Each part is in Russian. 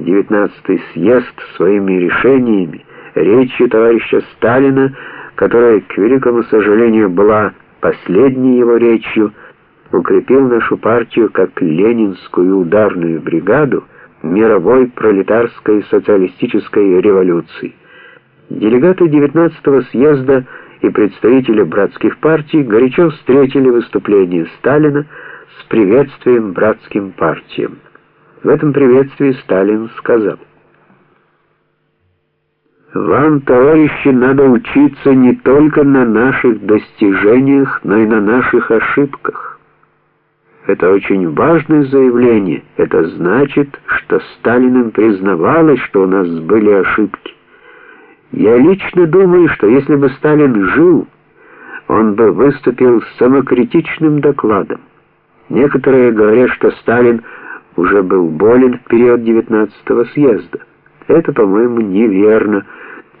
19-й съезд своими решениями, речью товарища Сталина, которая, к великому сожалению, была последней его речью, укрепил нашу партию как ленинскую ударную бригаду мировой пролетарской социалистической революции. Делегаты 19-го съезда и представители братских партий горячо встретили выступление Сталина с приветствием братским партиям. В этом приветствии Сталин сказал: вам, товарищи, надо учиться не только на наших достижениях, но и на наших ошибках. Это очень важное заявление. Это значит, что Сталиным признавалось, что у нас были ошибки. Я лично думаю, что если бы Сталин жил, он бы выступил с самокритичным докладом. Некоторые говорят, что Сталин уже был болен в период 19-го съезда. Это, по-моему, неверно.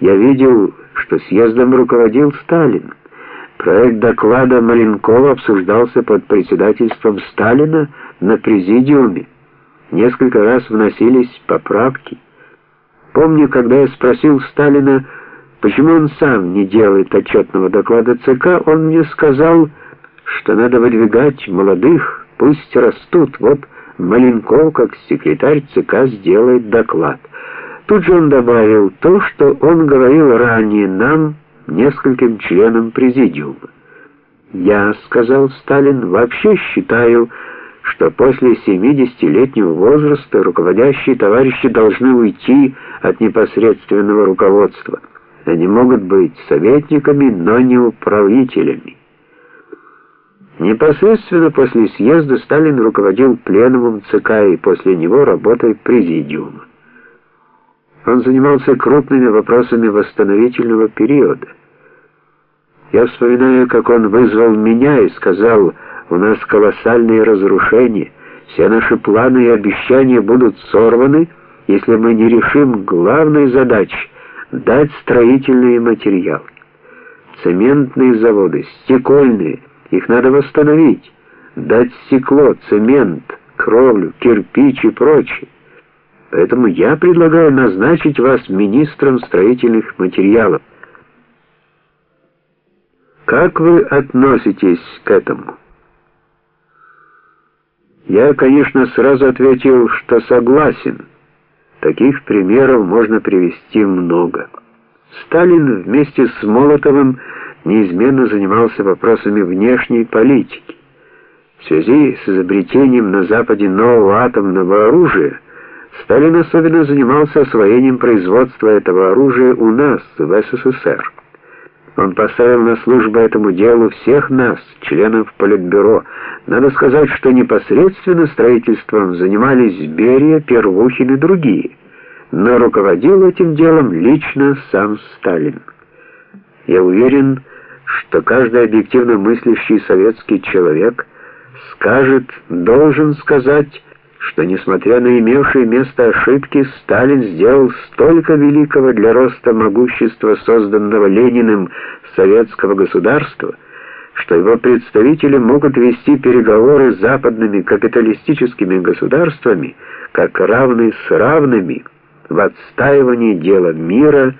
Я видел, что съездом руководил Сталин. Проект доклада Маленкова обсуждался под председательством Сталина на президиуме. Несколько раз вносились поправки. Помню, когда я спросил Сталина, почему он сам не делает отчетного доклада ЦК, он мне сказал, что надо выдвигать молодых, пусть растут. Вот Маленков, как секретарь ЦК, сделает доклад. Тут же он добавил то, что он говорил ранее нам, нескольким членам президиума. Я, сказал Сталин, вообще считаю, что после 70-летнего возраста руководящие товарищи должны уйти от непосредственного руководства. Они могут быть советниками, но не управителями. Непосредственно после съезда Сталин руководил пленумом ЦК и после него работой президиума. Он занимался крупными вопросами восстановительного периода. Я вспоминаю, как он вызвал меня и сказал: "У нас колоссальные разрушения, все наши планы и обещания будут сорваны, если мы не решим главной задачи дать строительные материалы. Цементные заводы, стекольные, их надо восстановить, дать стекло, цемент, кровлю, кирпич и прочее. Поэтому я предлагаю назначить вас министром строительных материалов. Как вы относитесь к этому? Я, конечно, сразу ответил, что согласен. Таких примеров можно привести много. Сталин вместе с Молотовым неизменно занимался вопросами внешней политики. В связи с изобретением на Западе нового атомного оружия Сталин особенно занимался освоением производства этого оружия у нас, в СССР. Он поставил на службу этому делу всех нас, членов Политбюро. Надо сказать, что непосредственно строительством занимались Берия, Первухин и другие, но руководил этим делом лично сам Сталин. Я уверен, что каждый объективно мыслящий советский человек скажет, должен сказать, что, несмотря на имевшие место ошибки, Сталин сделал столько великого для роста могущества созданного Лениным советского государства, что его представители могут вести переговоры с западными капиталистическими государствами как равны с равными в отстаивании дела мира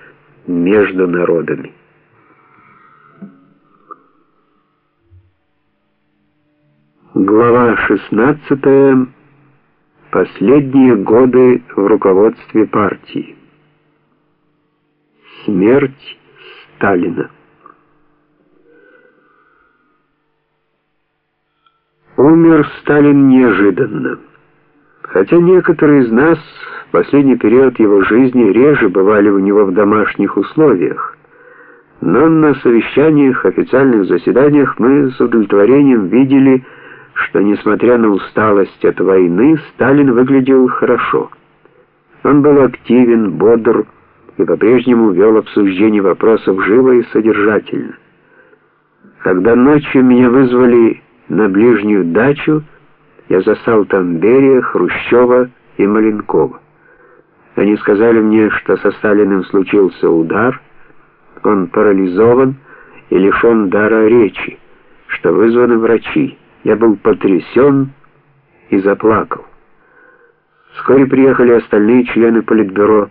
между народами. Глава 16 Последние годы в руководстве партии. Смерть Сталина. Умер Сталин неожиданно. Хотя некоторые из нас в последний период его жизни реже бывали у него в домашних условиях, но на совещаниях, официальных заседаниях мы с удовлетворением видели, что, несмотря на усталость от войны, Сталин выглядел хорошо. Он был активен, бодр и по-прежнему вел обсуждение вопросов живо и содержательно. Когда ночью меня вызвали на ближнюю дачу, я застал там Берия, Хрущева и Маленкова. Они сказали мне, что со Сталиным случился удар, он парализован и лишен дара речи, что вызваны врачи. Я был потрясен и заплакал. Вскоре приехали остальные члены Политбюро.